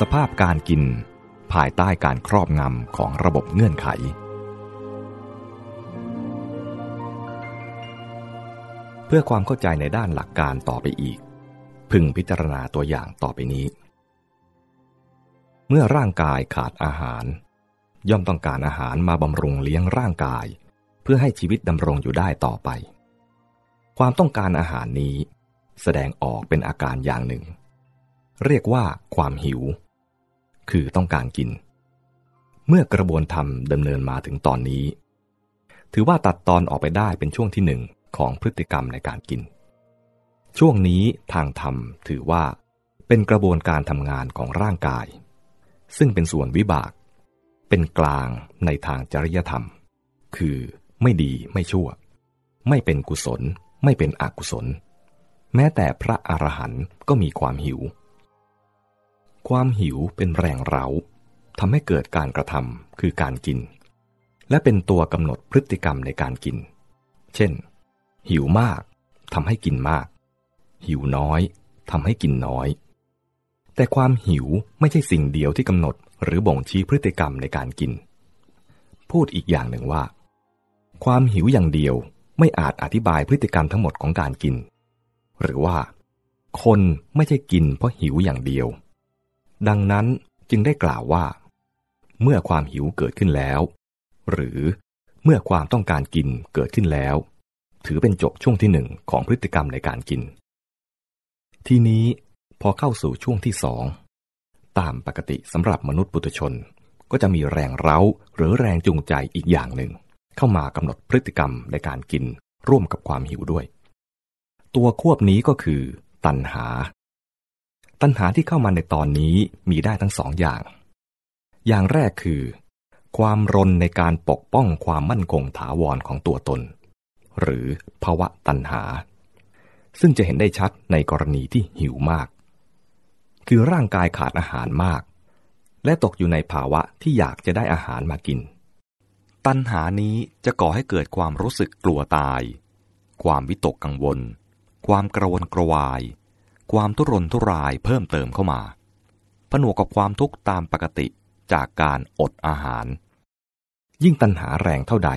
สภาพการกิน ภายใต้การครอบงำของระบบเงื่อนไข เพื่อความเข้าใจในด้านหลักการต่อไปอีก พึงพิจารณาตัวอย่างต่อไปนี้ เมื่อร่างกายขาดอาหาร ย่อมต้องการอาหารมาบำรุงเลี้ยงร่างกาย เพื่อให้ชีวิตดำรงอยู่ได้ต่อไป ความต้องการอาหารนี้แสดงออกเป็นอาการอย่างหนึ่ง เรียกว่าความหิว คือต้องการกิน เมื่อกระบวนธรรมดำเนินมาถึงตอนนี้ ถือว่าตัดตอนออกไปได้เป็นช่วงที่หนึ่งของพฤติกรรมในการกิน ช่วงนี้ทางธรรมถือว่า เป็นกระบวนการทำงานของร่างกาย ซึ่งเป็นส่วนวิบาก เป็นกลางในทางจริยธรรม คือไม่ดีไม่ชั่ว ไม่เป็นกุศล ไม่เป็นอกุศล แม้แต่พระอรหันต์ก็มีความหิว ความหิวเป็นแรงเร้าทำให้เกิดการกระทำคือการกิน และเป็นตัวกำหนดพฤติกรรมในการกิน เช่น หิวมากทำให้กินมาก หิวน้อยทำให้กินน้อย แต่ความหิวไม่ใช่สิ่งเดียวที่กำหนดหรือบ่งชี้พฤติกรรมในการกิน พูดอีกอย่างหนึ่งว่า ความหิวอย่างเดียวไม่อาจอธิบายพฤติกรรมทั้งหมดของการกิน หรือว่า คนไม่ใช่กินเพราะหิวอย่างเดียว ดังนั้นจึงได้กล่าวว่า เมื่อความหิวเกิดขึ้นแล้ว หรือเมื่อความต้องการกินเกิดขึ้นแล้ว ถือเป็นจบช่วงที่หนึ่งของพฤติกรรมในการกิน ทีนี้พอเข้าสู่ช่วงที่สองตามปกติสำหรับมนุษย์ปุถุชน ก็จะมีแรงเร้าหรือแรงจูงใจอีกอย่างหนึ่ง เข้ามากำหนดพฤติกรรมในการกินร่วมกับความหิวด้วย ตัวควบนี้ก็คือ ตัณหา ตัณหาที่เข้ามาในตอนนี้มีได้ทั้งสองอย่าง อย่างแรกคือ ความรนในการปกป้องความมั่นคงถาวรของตัวตน หรือภาวะตัณหา ซึ่งจะเห็นได้ชัดในกรณีที่หิวมาก คือร่างกายขาดอาหารมาก และตกอยู่ในภาวะที่อยากจะได้อาหารมากิน ตัณหานี้จะก่อให้เกิดความรู้สึกกลัวตาย ความวิตกกังวล ความกระวนกระวาย ความทุรนทุรายเพิ่มเติมเข้ามา ผนวกกับความทุกข์ตามปกติจากการอดอาหาร ยิ่งตัณหาแรงเท่าใด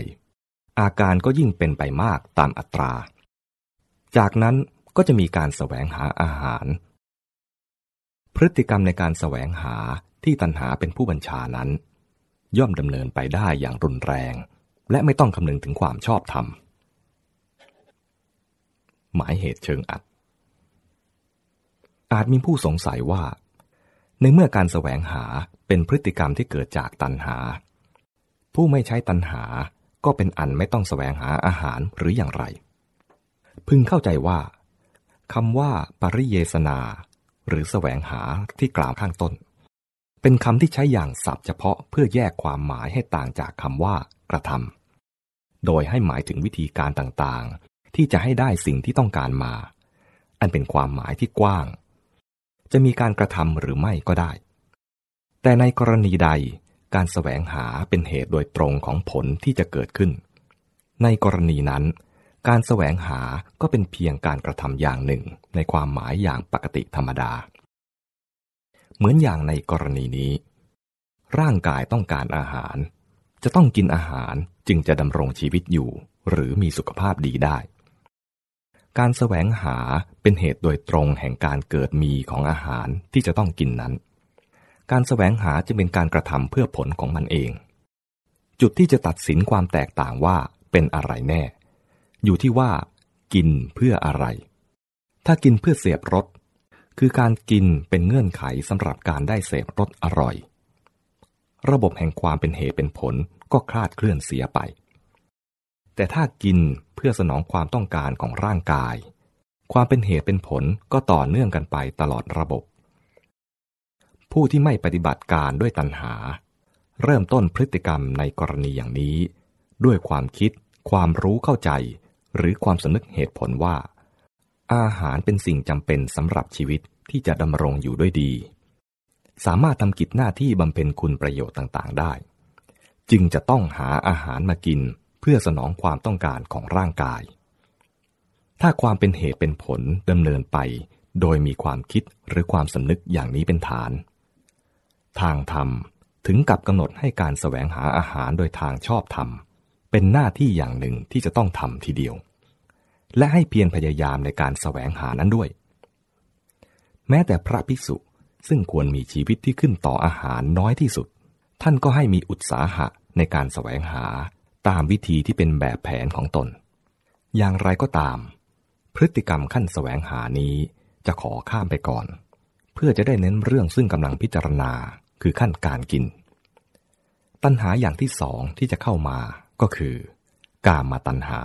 อาการก็ยิ่งเป็นไปมากตามอัตรา จากนั้นก็จะมีการแสวงหาอาหาร พฤติกรรมในการแสวงหาที่ตัณหาเป็นผู้บัญชานั้น ย่อมดำเนินไปได้อย่างรุนแรง และไม่ต้องคำนึงถึงความชอบธรรมหมายเหตุเชิงอัด อาจมีผู้สงสัยว่า ในเมื่อการแสวงหาเป็นพฤติกรรมที่เกิดจากตัณหา ผู้ไม่ใช้ตัณหาก็เป็นอันไม่ต้องแสวงหาอาหารหรืออย่างไร พึงเข้าใจว่าคำว่าปริเยสนา หรือแสวงหาที่กล่าวข้างต้น เป็นคำที่ใช้อย่างสับเฉพาะเพื่อแยกความหมายให้ต่างจากคำว่ากระทำโดยให้หมายถึงวิธีการต่างๆ ที่จะให้ได้สิ่งที่ต้องการมา อันเป็นความหมายที่กว้าง จะมีการกระทำหรือไม่ก็ได้ แต่ในกรณีใดการแสวงหาเป็นเหตุโดยตรงของผลที่จะเกิดขึ้น ในกรณีนั้น การแสวงหาก็เป็นเพียงการกระทำอย่างหนึ่งในความหมายอย่างปกติธรรมดา เหมือนอย่างในกรณีนี้ ร่างกายต้องการอาหาร จะต้องกินอาหารจึงจะดำรงชีวิตอยู่ หรือมีสุขภาพดีได้ การแสวงหาเป็นเหตุโดยตรงแห่งการเกิดมีของอาหารที่จะต้องกินนั้น การแสวงหาจะเป็นการกระทำเพื่อผลของมันเอง จุดที่จะตัดสินความแตกต่างว่าเป็นอะไรแน่ อยู่ที่ว่า กินเพื่ออะไร ถ้ากินเพื่อเสพรสคือการกินเป็นเงื่อนไขสำหรับการได้เสพรสอร่อย ระบบแห่งความเป็นเหตุเป็นผลก็คลาดเคลื่อนเสียไป แต่ถ้ากินเพื่อสนองความต้องการของร่างกาย ความเป็นเหตุเป็นผลก็ต่อเนื่องกันไปตลอดระบบ ผู้ที่ไม่ปฏิบัติการด้วยตัณหา เริ่มต้นพฤติกรรมในกรณีอย่างนี้ ด้วยความคิด ความรู้เข้าใจ หรือความสนึกเหตุผลว่า อาหารเป็นสิ่งจำเป็นสำหรับชีวิตที่จะดำรงอยู่ด้วยดี สามารถทำกิจหน้าที่บำเพ็ญคุณประโยชน์ต่างๆได้ จึงจะต้องหาอาหารมากินเเพื่อสนองความต้องการของร่างกาย ถ้าความเป็นเหตุเป็นผลดำเนินไป โดยมีความคิดหรือความสำนึกอย่างนี้เป็นฐาน ทางธรรมถึงกับกำหนดให้การแสวงหาอาหารโดยทางชอบธรรม เป็นหน้าที่อย่างหนึ่งที่จะต้องทำทีเดียว และให้เพียรพยายามในการแสวงหานั้นด้วย แม้แต่พระภิกษุซึ่งควรมีชีวิตที่ขึ้นต่ออาหารน้อยที่สุด ท่านก็ให้มีอุตสาหะในการแสวงหา ตามวิธีที่เป็นแบบแผนของตน อย่างไรก็ตาม พฤติกรรมขั้นแสวงหานี้จะขอข้ามไปก่อน เพื่อจะได้เน้นเรื่องซึ่งกำลังพิจารณาคือขั้นการกิน ตัณหาอย่างที่สองที่จะเข้ามาก็คือ กามาตัณหา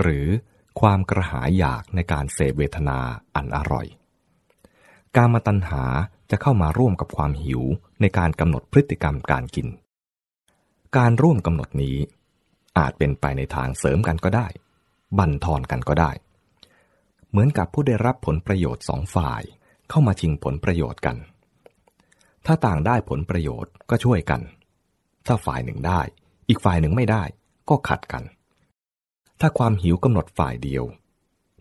หรือความกระหายอยากในการเสพเวทนาอันอร่อย กามาตัณหาจะเข้ามาร่วมกับความหิวในการกำหนดพฤติกรรมการกิน การร่วมกำหนดนี้ อาจเป็นไปในทางเสริมกันก็ได้ บั่นทอนกันก็ได้ เหมือนกับผู้ได้รับผลประโยชน์สองฝ่ายเข้ามาชิงผลประโยชน์กัน ถ้าต่างได้ผลประโยชน์ก็ช่วยกัน ถ้าฝ่ายหนึ่งได้ อีกฝ่ายหนึ่งไม่ได้ก็ขัดกัน ถ้าความหิวกำหนดฝ่ายเดียว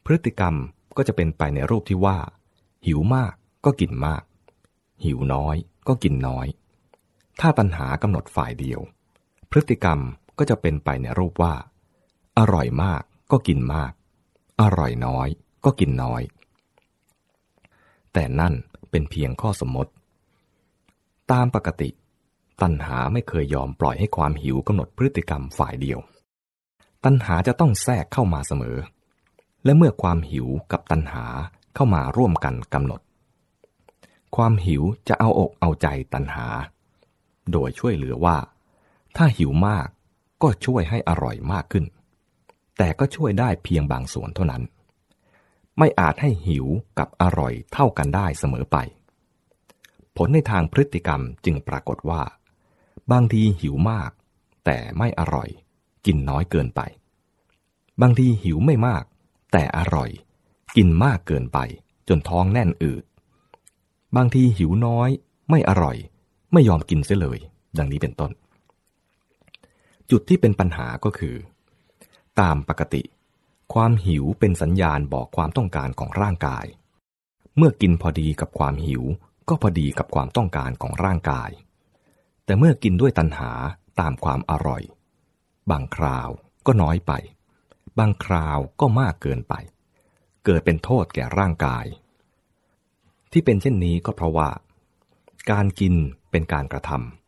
พฤติกรรมก็จะเป็นไปในรูปที่ว่า หิวมากก็กินมาก หิวน้อยก็กินน้อย ถ้าตัณหากำหนดฝ่ายเดียว พฤติกรรม ก็จะเป็นไปในรูปว่า อร่อยมากก็กินมาก อร่อยน้อยก็กินน้อย แต่นั่นเป็นเพียงข้อสมมติ ตามปกติ ตัณหาไม่เคยยอมปล่อยให้ความหิวกำหนดพฤติกรรมฝ่ายเดียว ตัณหาจะต้องแทรกเข้ามาเสมอ และเมื่อความหิวกับตัณหาเข้ามาร่วมกันกำหนด ความหิวจะเอาอกเอาใจตัณหา โดยช่วยเหลือว่า ถ้าหิวมาก ก็ช่วยให้อร่อยมากขึ้น แต่ก็ช่วยได้เพียงบางส่วนเท่านั้น ไม่อาจให้หิวกับอร่อยเท่ากันได้เสมอไป ผลในทางพฤติกรรมจึงปรากฏว่า บางทีหิวมาก แต่ไม่อร่อย กินน้อยเกินไป บางทีหิวไม่มาก แต่อร่อย กินมากเกินไป จนท้องแน่นอืดบางทีหิวน้อย ไม่อร่อย ไม่ยอมกินเสียเลย ดังนี้เป็นต้น จุดที่เป็นปัญหาก็คือ ตามปกติ ความหิวเป็นสัญญาณบอกความต้องการของร่างกาย เมื่อกินพอดีกับความหิว ก็พอดีกับความต้องการของร่างกาย แต่เมื่อกินด้วยตัณหาตามความอร่อย บางคราวก็น้อยไป บางคราวก็มากเกินไป เกิดเป็นโทษแก่ร่างกาย ที่เป็นเช่นนี้ก็เพราะว่า การกินเป็นการกระทำ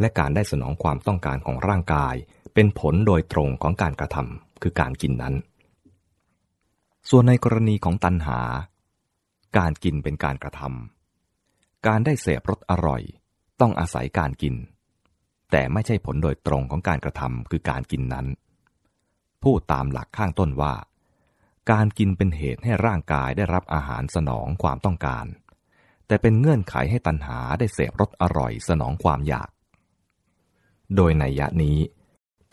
และการได้สนองความต้องการของร่างกาย เป็นผลโดยตรงของการกระทำคือการกินนั้น ส่วนในกรณีของตัณหา การกินเป็นการกระทำการได้เสพรสอร่อย ต้องอาศัยการกิน แต่ไม่ใช่ผลโดยตรงของการกระทำคือการกินนั้น พูดตามหลักข้างต้นว่า การกินเป็นเหตุให้ร่างกายได้รับอาหารสนองความต้องการแต่เป็นเงื่อนไขให้ตัณหาได้เสพรสอร่อยสนองความอยาก โดยในยะนี้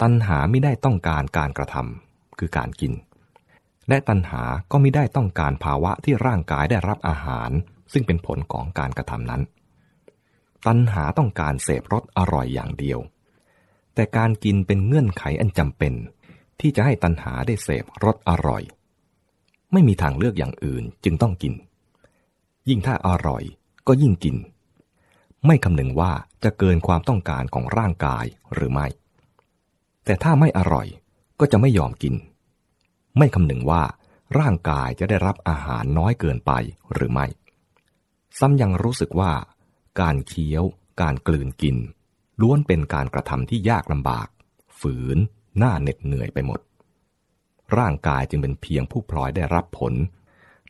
ตัณหาไม่ได้ต้องการการกระทำคือการกิน และตัณหาก็ไม่ได้ต้องการภาวะที่ร่างกายได้รับอาหาร ซึ่งเป็นผลของการกระทำนั้น ตัณหาต้องการเสพรสอร่อยอย่างเดียว แต่การกินเป็นเงื่อนไขอันจำเป็น ที่จะให้ตัณหาได้เสพรสอร่อย ไม่มีทางเลือกอย่างอื่นจึงต้องกิน ยิ่งถ้าอร่อยก็ยิ่งกิน ไม่คำนึงว่าจะเกินความต้องการของร่างกายหรือไม่ แต่ถ้าไม่อร่อยก็จะไม่ยอมกิน ไม่คำนึงว่าร่างกายจะได้รับอาหารน้อยเกินไปหรือไม่ ซ้ำยังรู้สึกว่า การเคี้ยว การกลืนกิน ล้วนเป็นการกระทำที่ยากลำบาก ฝืน หน้าเหน็ดเหนื่อยไปหมด ร่างกายจึงเป็นเพียงผู้พลอยได้รับผล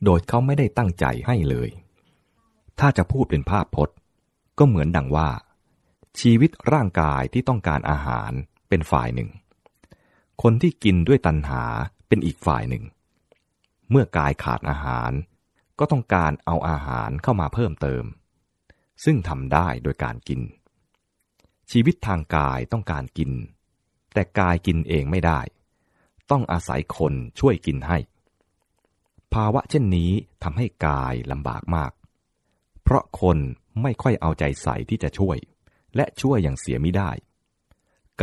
โดยเขาไม่ได้ตั้งใจให้เลย ถ้าจะพูดเป็นภาพพจน์ ก็เหมือนดังว่า ชีวิตร่างกายที่ต้องการอาหารเป็นฝ่ายหนึ่ง คนที่กินด้วยตัณหาเป็นอีกฝ่ายหนึ่ง เมื่อกายขาดอาหาร ก็ต้องการเอาอาหารเข้ามาเพิ่มเติม ซึ่งทำได้โดยการกิน ชีวิตทางกายต้องการกิน แต่กายกินเองไม่ได้ ต้องอาศัยคนช่วยกินให้ ภาวะเช่นนี้ทำให้กายลำบากมาก เพราะคน ไม่ค่อยเอาใจใส่ที่จะช่วย และช่วยอย่างเสียไม่ได้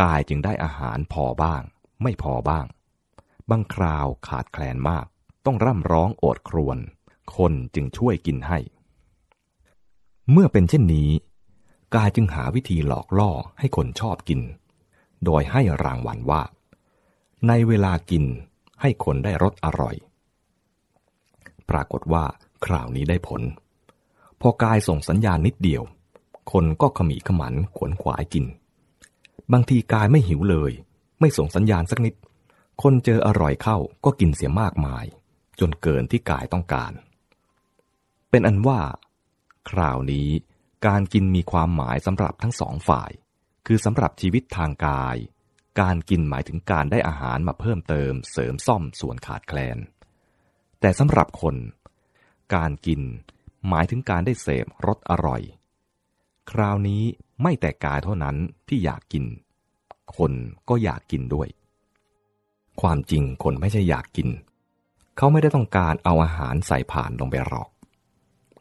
กายจึงได้อาหารพอบ้าง ไม่พอบ้าง บางคราวขาดแคลนมาก ต้องร่ำร้องโอดครวนคนจึงช่วยกินให้ เมื่อเป็นเช่นนี้ กายจึงหาวิธีหลอกล่อให้คนชอบกิน โดยให้รางวัลว่า ในเวลากินให้คนได้รสอร่อย ปรากฏว่าคราวนี้ได้ผล พอกายส่งสัญญาณนิดเดียว คนก็ขมีขมันขวนขวายกิน บางทีกายไม่หิวเลย ไม่ส่งสัญญาณสักนิด คนเจออร่อยเข้าก็กินเสียมากมาย จนเกินที่กายต้องการ เป็นอันว่า คราวนี้การกินมีความหมายสำหรับทั้งสองฝ่าย คือสำหรับชีวิตทางกาย การกินหมายถึงการได้อาหารมาเพิ่มเติมเสริมซ่อมส่วนขาดแคลน แต่สำหรับคน การกิน หมายถึงการได้เสพรสอร่อย คราวนี้ไม่แต่กายเท่านั้นที่อยากกิน คนก็อยากกินด้วย ความจริงคนไม่ใช่อยากกิน เขาไม่ได้ต้องการเอาอาหารใส่ผ่านลงไปหรอก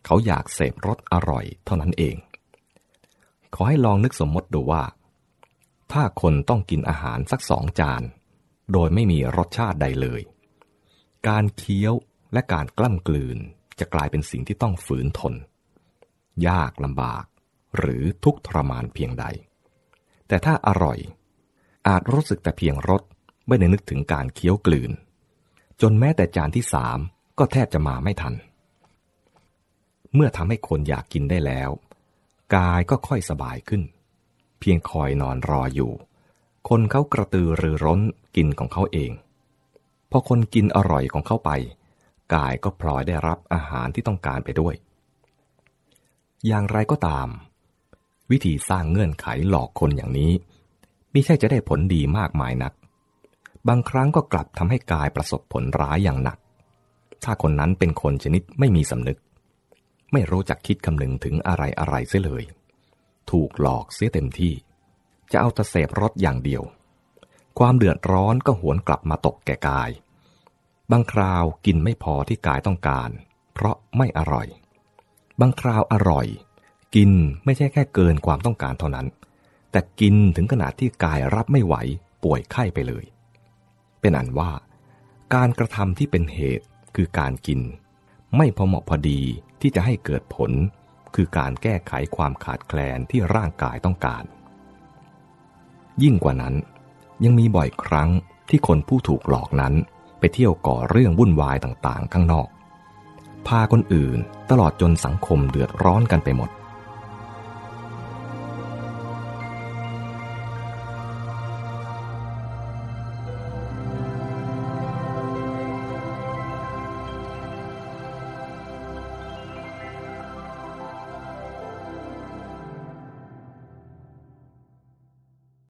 เขาอยากเสพรสอร่อยเท่านั้นเอง ขอให้ลองนึกสมมติดูว่า ถ้าคนต้องกินอาหารสักสองจาน โดยไม่มีรสชาติใดเลย การเคี้ยวและการกล้ำกลืน จะกลายเป็นสิ่งที่ต้องฝืนทน ยากลำบาก หรือทุกทรมานเพียงใด แต่ถ้าอร่อย อาจรู้สึกแต่เพียงรสไม่ได้นึกถึงการเคี้ยวกลืน จนแม้แต่จานที่สามก็แทบจะมาไม่ทัน เมื่อทำให้คนอยากกินได้แล้ว กายก็ค่อยสบายขึ้น เพียงคอยนอนรออยู่ คนเขากระตือรือร้นกินของเขาเอง พอคนกินอร่อยของเขาไป กายก็พลอยได้รับอาหารที่ต้องการไปด้วย อย่างไรก็ตาม วิธีสร้างเงื่อนไขหลอกคนอย่างนี้ไม่ใช่จะได้ผลดีมากมายนัก บางครั้งก็กลับทำให้กายประสบผลร้ายอย่างหนัก ถ้าคนนั้นเป็นคนชนิดไม่มีสำนึก ไม่รู้จักคิดคำนึงถึงอะไรอะไรเสียเลย ถูกหลอกเสียเต็มที่ จะเอาแต่เสพรสอย่างเดียว ความเดือดร้อนก็หวนกลับมาตกแก่กาย บางคราวกินไม่พอที่กายต้องการ เพราะไม่อร่อย บางคราวอร่อย กินไม่ใช่แค่เกินความต้องการเท่านั้น แต่กินถึงขนาดที่กายรับไม่ไหวป่วยไข้ไปเลย เป็นอันว่า การกระทำที่เป็นเหตุคือการกิน ไม่พอเหมาะพอดีที่จะให้เกิดผล คือการแก้ไขความขาดแคลนที่ร่างกายต้องการ ยิ่งกว่านั้น ยังมีบ่อยครั้งที่คนผู้ถูกหลอกนั้น ไปเที่ยวก่อเรื่องวุ่นวายต่างๆ ข้างนอก พาคนอื่นตลอดจนสังคมเดือดร้อนกันไปหมด